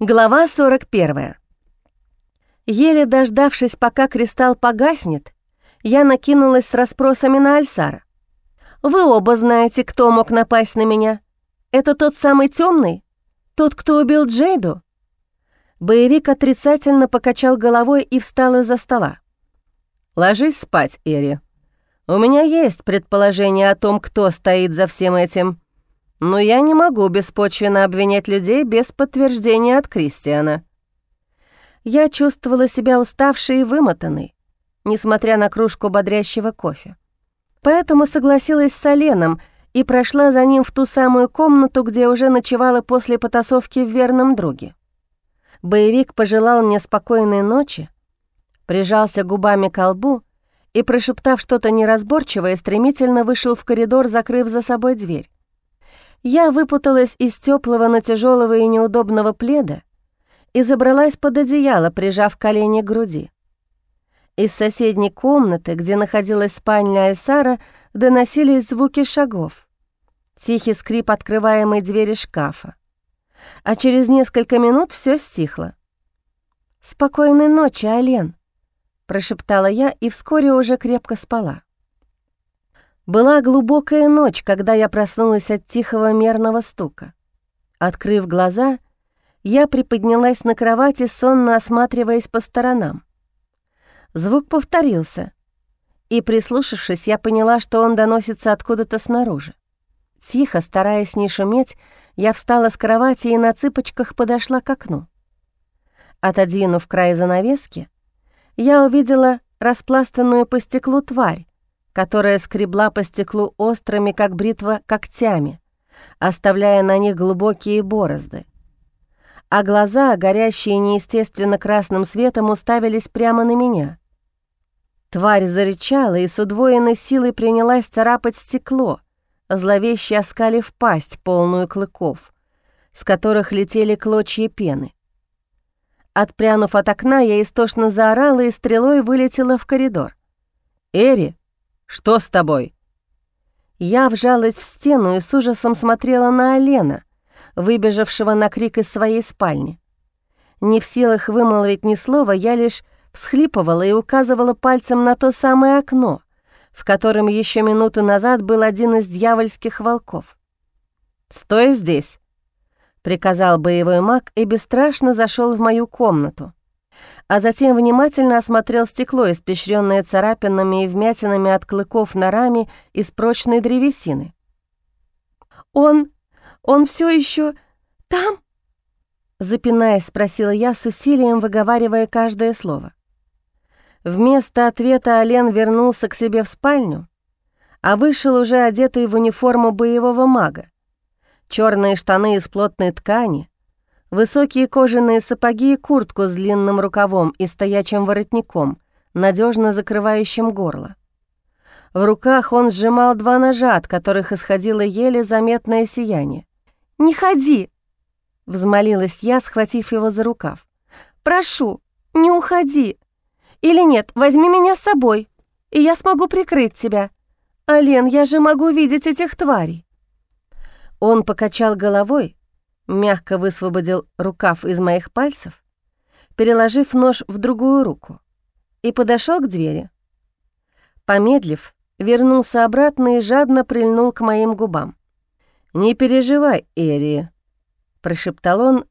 Глава 41. Еле дождавшись, пока кристалл погаснет, я накинулась с расспросами на Альсара. «Вы оба знаете, кто мог напасть на меня. Это тот самый темный, Тот, кто убил Джейду?» Боевик отрицательно покачал головой и встал из-за стола. «Ложись спать, Эри. У меня есть предположение о том, кто стоит за всем этим». Но я не могу беспочвенно обвинять людей без подтверждения от Кристиана. Я чувствовала себя уставшей и вымотанной, несмотря на кружку бодрящего кофе. Поэтому согласилась с Оленом и прошла за ним в ту самую комнату, где уже ночевала после потасовки в верном друге. Боевик пожелал мне спокойной ночи, прижался губами к лбу и, прошептав что-то неразборчивое, стремительно вышел в коридор, закрыв за собой дверь. Я выпуталась из теплого, но тяжелого и неудобного пледа и забралась под одеяло, прижав колени к груди. Из соседней комнаты, где находилась спальня Айсара, доносились звуки шагов. Тихий скрип открываемой двери шкафа. А через несколько минут все стихло. «Спокойной ночи, Ален», — прошептала я и вскоре уже крепко спала. Была глубокая ночь, когда я проснулась от тихого мерного стука. Открыв глаза, я приподнялась на кровати, сонно осматриваясь по сторонам. Звук повторился, и, прислушавшись, я поняла, что он доносится откуда-то снаружи. Тихо, стараясь не шуметь, я встала с кровати и на цыпочках подошла к окну. Отодвинув край занавески, я увидела распластанную по стеклу тварь, которая скребла по стеклу острыми, как бритва, когтями, оставляя на них глубокие борозды. А глаза, горящие неестественно красным светом, уставились прямо на меня. Тварь зарычала и с удвоенной силой принялась царапать стекло, зловеще оскалив пасть, полную клыков, с которых летели клочья пены. Отпрянув от окна, я истошно заорала и стрелой вылетела в коридор. «Эри, что с тобой?» Я вжалась в стену и с ужасом смотрела на Алена, выбежавшего на крик из своей спальни. Не в силах вымолвить ни слова, я лишь всхлипывала и указывала пальцем на то самое окно, в котором еще минуту назад был один из дьявольских волков. «Стой здесь!» — приказал боевой маг и бесстрашно зашел в мою комнату, а затем внимательно осмотрел стекло, испещренное царапинами и вмятинами от клыков на раме из прочной древесины. «Он... он все еще там?» Запинаясь, спросила я с усилием, выговаривая каждое слово. Вместо ответа Олен вернулся к себе в спальню, а вышел уже одетый в униформу боевого мага. Черные штаны из плотной ткани, Высокие кожаные сапоги и куртку с длинным рукавом и стоячим воротником, надежно закрывающим горло. В руках он сжимал два ножа, от которых исходило еле заметное сияние. «Не ходи!» — взмолилась я, схватив его за рукав. «Прошу, не уходи! Или нет, возьми меня с собой, и я смогу прикрыть тебя. Ален, я же могу видеть этих тварей!» Он покачал головой, мягко высвободил рукав из моих пальцев, переложив нож в другую руку, и подошел к двери. Помедлив, вернулся обратно и жадно прильнул к моим губам. «Не переживай, Эри», — прошептал он,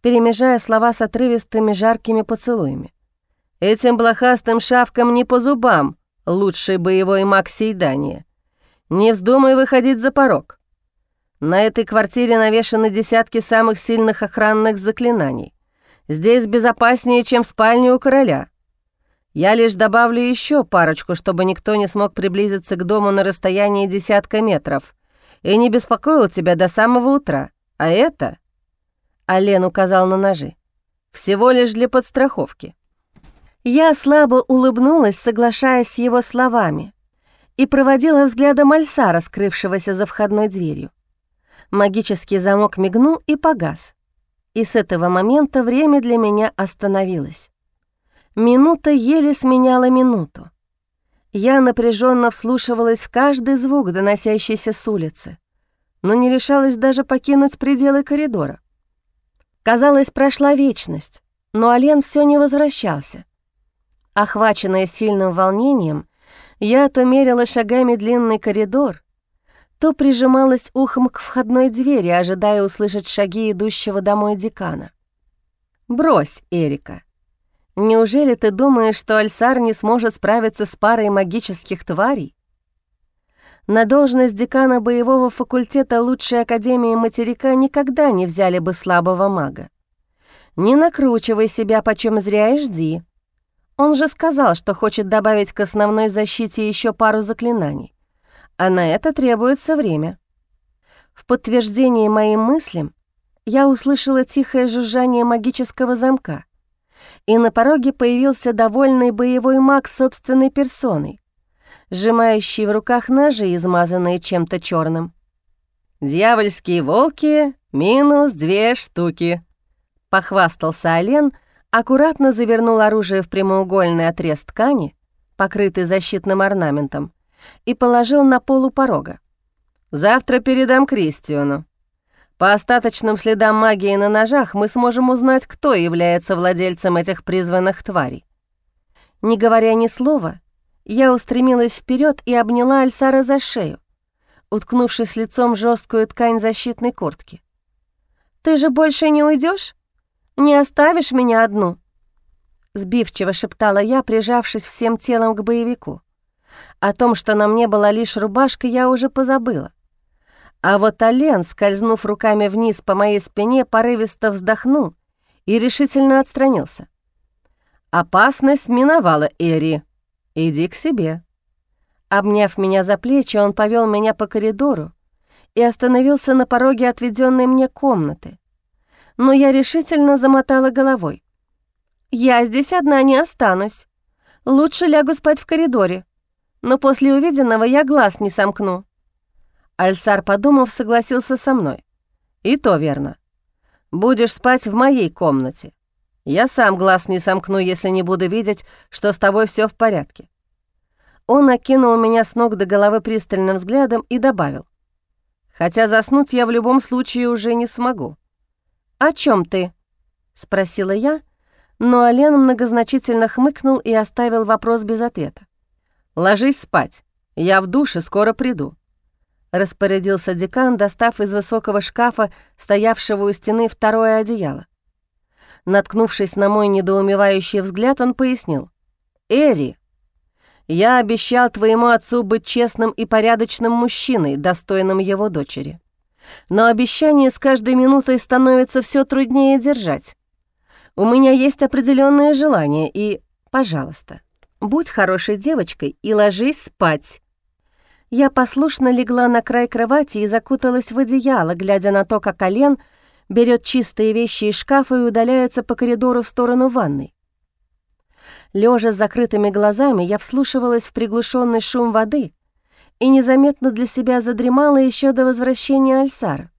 перемежая слова с отрывистыми жаркими поцелуями. «Этим блохастым шавкам не по зубам, лучший боевой маг Сейдания. Не вздумай выходить за порог. На этой квартире навешаны десятки самых сильных охранных заклинаний. Здесь безопаснее, чем в спальне у короля. Я лишь добавлю еще парочку, чтобы никто не смог приблизиться к дому на расстоянии десятка метров и не беспокоил тебя до самого утра. А это...» Ален указал на ножи. «Всего лишь для подстраховки». Я слабо улыбнулась, соглашаясь с его словами, и проводила взглядом Альсара, скрывшегося за входной дверью. Магический замок мигнул и погас. И с этого момента время для меня остановилось. Минута еле сменяла минуту. Я напряженно вслушивалась в каждый звук, доносящийся с улицы, но не решалась даже покинуть пределы коридора. Казалось, прошла вечность, но Ален все не возвращался. Охваченная сильным волнением, я то мерила шагами длинный коридор, то прижималась ухом к входной двери, ожидая услышать шаги идущего домой декана. «Брось, Эрика. Неужели ты думаешь, что Альсар не сможет справиться с парой магических тварей? На должность декана боевого факультета лучшей академии материка никогда не взяли бы слабого мага. Не накручивай себя почем зря и жди. Он же сказал, что хочет добавить к основной защите еще пару заклинаний а на это требуется время. В подтверждение моим мыслям я услышала тихое жужжание магического замка, и на пороге появился довольный боевой маг собственной персоной, сжимающий в руках ножи, измазанные чем-то черным. «Дьявольские волки минус две штуки», — похвастался Олен, аккуратно завернул оружие в прямоугольный отрез ткани, покрытый защитным орнаментом, и положил на полу порога. «Завтра передам Кристиану. По остаточным следам магии на ножах мы сможем узнать, кто является владельцем этих призванных тварей». Не говоря ни слова, я устремилась вперед и обняла Альсара за шею, уткнувшись лицом в жесткую ткань защитной куртки. «Ты же больше не уйдешь? Не оставишь меня одну?» Сбивчиво шептала я, прижавшись всем телом к боевику. О том, что на мне была лишь рубашка, я уже позабыла. А вот Ален, скользнув руками вниз по моей спине, порывисто вздохнул и решительно отстранился. «Опасность миновала, Эри. Иди к себе». Обняв меня за плечи, он повел меня по коридору и остановился на пороге отведенной мне комнаты. Но я решительно замотала головой. «Я здесь одна не останусь. Лучше лягу спать в коридоре но после увиденного я глаз не сомкну». Альсар, подумав, согласился со мной. «И то верно. Будешь спать в моей комнате. Я сам глаз не сомкну, если не буду видеть, что с тобой все в порядке». Он окинул меня с ног до головы пристальным взглядом и добавил. «Хотя заснуть я в любом случае уже не смогу». «О чем ты?» — спросила я, но Ален многозначительно хмыкнул и оставил вопрос без ответа. «Ложись спать. Я в душе, скоро приду», — распорядился декан, достав из высокого шкафа, стоявшего у стены, второе одеяло. Наткнувшись на мой недоумевающий взгляд, он пояснил. «Эри, я обещал твоему отцу быть честным и порядочным мужчиной, достойным его дочери. Но обещание с каждой минутой становится все труднее держать. У меня есть определенные желания, и, пожалуйста, Будь хорошей девочкой и ложись спать». Я послушно легла на край кровати и закуталась в одеяло, глядя на то, как Олен берет чистые вещи из шкафа и удаляется по коридору в сторону ванной. Лежа с закрытыми глазами, я вслушивалась в приглушенный шум воды и незаметно для себя задремала еще до возвращения Альсара.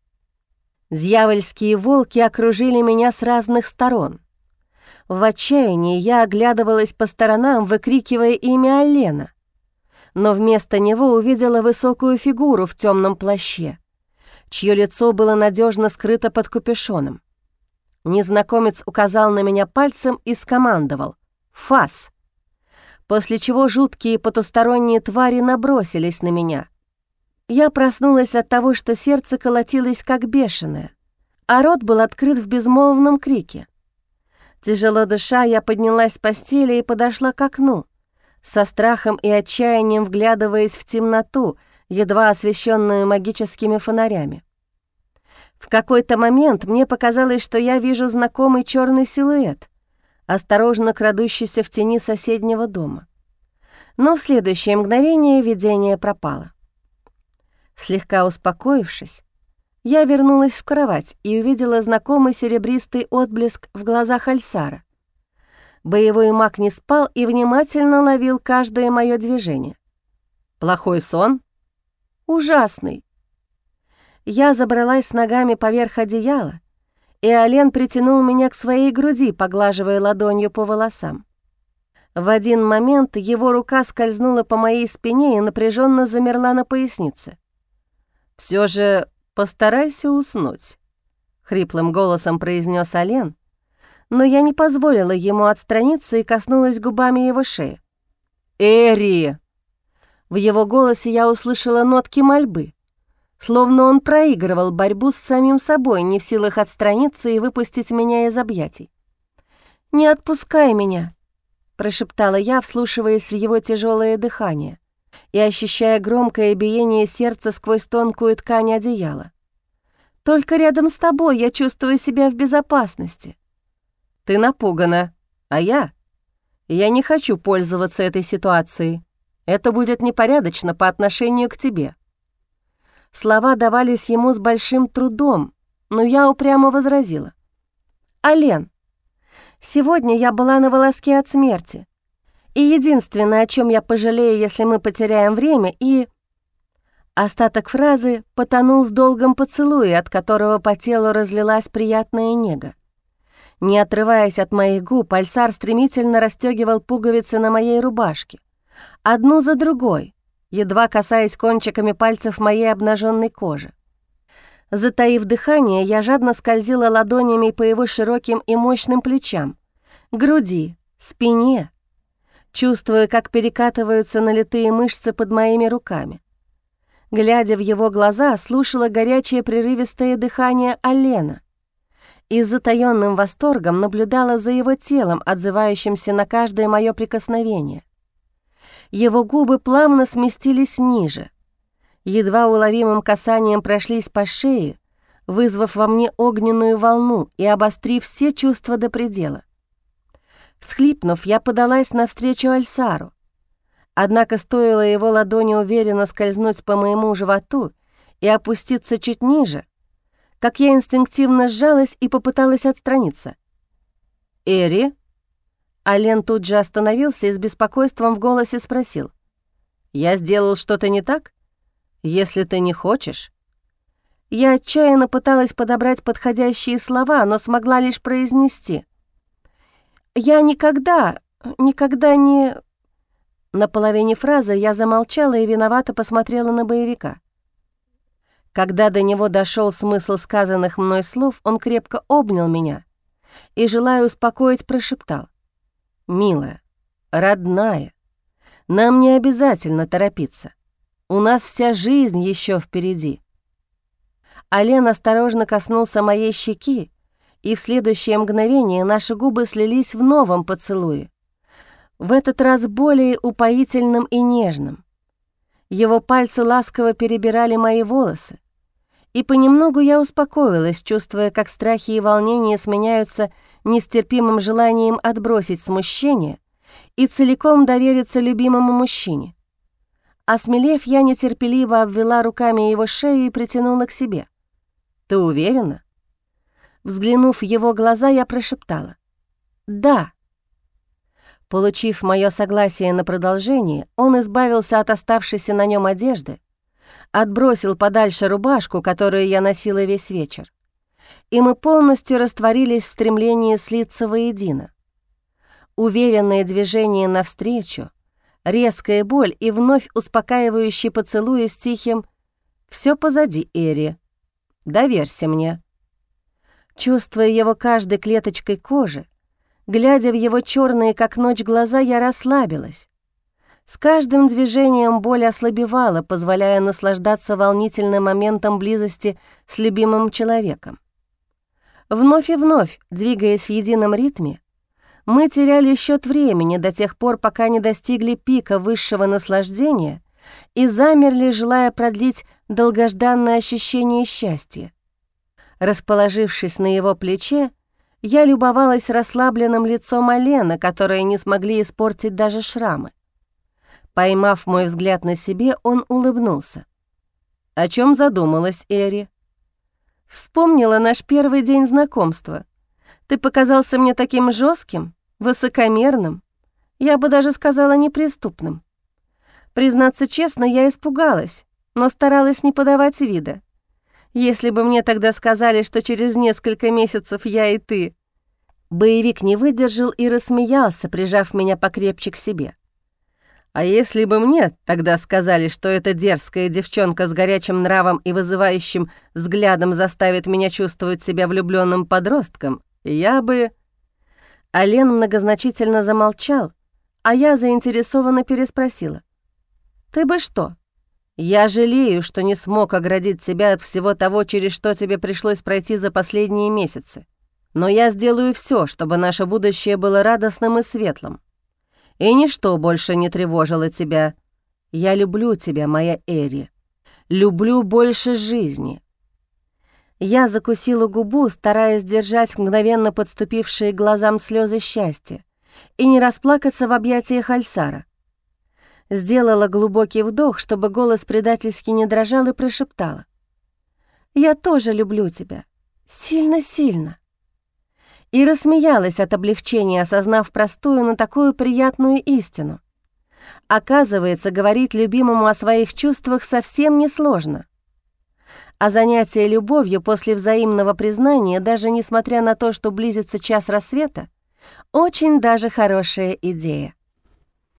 Дьявольские волки окружили меня с разных сторон. В отчаянии я оглядывалась по сторонам, выкрикивая имя Алена. Но вместо него увидела высокую фигуру в темном плаще, чье лицо было надежно скрыто под капюшоном. Незнакомец указал на меня пальцем и скомандовал «Фас!», после чего жуткие потусторонние твари набросились на меня. Я проснулась от того, что сердце колотилось как бешеное, а рот был открыт в безмолвном крике. Тяжело дыша, я поднялась с постели и подошла к окну, со страхом и отчаянием вглядываясь в темноту, едва освещенную магическими фонарями. В какой-то момент мне показалось, что я вижу знакомый черный силуэт, осторожно крадущийся в тени соседнего дома. Но в следующее мгновение видение пропало. Слегка успокоившись, я вернулась в кровать и увидела знакомый серебристый отблеск в глазах Альсара. Боевой маг не спал и внимательно ловил каждое мое движение. «Плохой сон?» «Ужасный». Я забралась ногами поверх одеяла, и Олен притянул меня к своей груди, поглаживая ладонью по волосам. В один момент его рука скользнула по моей спине и напряженно замерла на пояснице. Все же Постарайся уснуть. хриплым голосом произнес Ален, но я не позволила ему отстраниться и коснулась губами его шеи. «Эри!» В его голосе я услышала нотки мольбы, словно он проигрывал борьбу с самим собой, не в силах отстраниться и выпустить меня из объятий. «Не отпускай меня», — прошептала я, вслушиваясь в его тяжелое дыхание и ощущая громкое биение сердца сквозь тонкую ткань одеяла. «Только рядом с тобой я чувствую себя в безопасности». «Ты напугана, а я...» «Я не хочу пользоваться этой ситуацией. Это будет непорядочно по отношению к тебе». Слова давались ему с большим трудом, но я упрямо возразила. «Ален, сегодня я была на волоске от смерти. И единственное, о чем я пожалею, если мы потеряем время, и...» Остаток фразы потонул в долгом поцелуе, от которого по телу разлилась приятная нега. Не отрываясь от моих губ, Альсар стремительно расстегивал пуговицы на моей рубашке. Одну за другой, едва касаясь кончиками пальцев моей обнаженной кожи. Затаив дыхание, я жадно скользила ладонями по его широким и мощным плечам, груди, спине, чувствуя, как перекатываются налитые мышцы под моими руками. Глядя в его глаза, слушала горячее прерывистое дыхание Алена и с затаённым восторгом наблюдала за его телом, отзывающимся на каждое мое прикосновение. Его губы плавно сместились ниже, едва уловимым касанием прошлись по шее, вызвав во мне огненную волну и обострив все чувства до предела. Всхлипнув, я подалась навстречу Альсару. Однако стоило его ладони уверенно скользнуть по моему животу и опуститься чуть ниже, как я инстинктивно сжалась и попыталась отстраниться. «Эри?» Ален тут же остановился и с беспокойством в голосе спросил. «Я сделал что-то не так? Если ты не хочешь...» Я отчаянно пыталась подобрать подходящие слова, но смогла лишь произнести. «Я никогда, никогда не...» На половине фразы я замолчала и виновато посмотрела на боевика. Когда до него дошел смысл сказанных мной слов, он крепко обнял меня и, желая успокоить, прошептал. «Милая, родная, нам не обязательно торопиться. У нас вся жизнь еще впереди». Ален осторожно коснулся моей щеки, и в следующее мгновение наши губы слились в новом поцелуе, в этот раз более упоительным и нежным. Его пальцы ласково перебирали мои волосы, и понемногу я успокоилась, чувствуя, как страхи и волнения сменяются нестерпимым желанием отбросить смущение и целиком довериться любимому мужчине. Осмелев, я нетерпеливо обвела руками его шею и притянула к себе. «Ты уверена?» Взглянув в его глаза, я прошептала. «Да». Получив мое согласие на продолжение, он избавился от оставшейся на нем одежды, отбросил подальше рубашку, которую я носила весь вечер, и мы полностью растворились в стремлении слиться воедино. Уверенное движение навстречу, резкая боль и вновь успокаивающий поцелуй с тихим «Всё позади, Эри, доверься мне». Чувствуя его каждой клеточкой кожи, глядя в его черные, как ночь, глаза, я расслабилась. С каждым движением боль ослабевала, позволяя наслаждаться волнительным моментом близости с любимым человеком. Вновь и вновь, двигаясь в едином ритме, мы теряли счет времени до тех пор, пока не достигли пика высшего наслаждения и замерли, желая продлить долгожданное ощущение счастья. Расположившись на его плече, я любовалась расслабленным лицом Алена, которое не смогли испортить даже шрамы. Поймав мой взгляд на себе, он улыбнулся. «О чем задумалась, Эри?» «Вспомнила наш первый день знакомства. Ты показался мне таким жестким, высокомерным, я бы даже сказала неприступным. Признаться честно, я испугалась, но старалась не подавать вида. Если бы мне тогда сказали, что через несколько месяцев я и ты...» Боевик не выдержал и рассмеялся, прижав меня покрепче к себе. А если бы мне тогда сказали, что эта дерзкая девчонка с горячим нравом и вызывающим взглядом заставит меня чувствовать себя влюбленным подростком, я бы... Ален многозначительно замолчал, а я заинтересованно переспросила. «Ты бы что? Я жалею, что не смог оградить тебя от всего того, через что тебе пришлось пройти за последние месяцы. Но я сделаю все, чтобы наше будущее было радостным и светлым и ничто больше не тревожило тебя. Я люблю тебя, моя Эри. Люблю больше жизни». Я закусила губу, стараясь держать мгновенно подступившие глазам слезы счастья и не расплакаться в объятиях Альсара. Сделала глубокий вдох, чтобы голос предательски не дрожал и прошептала. «Я тоже люблю тебя. Сильно-сильно» и рассмеялась от облегчения, осознав простую, но такую приятную истину. Оказывается, говорить любимому о своих чувствах совсем несложно. А занятие любовью после взаимного признания, даже несмотря на то, что близится час рассвета, очень даже хорошая идея.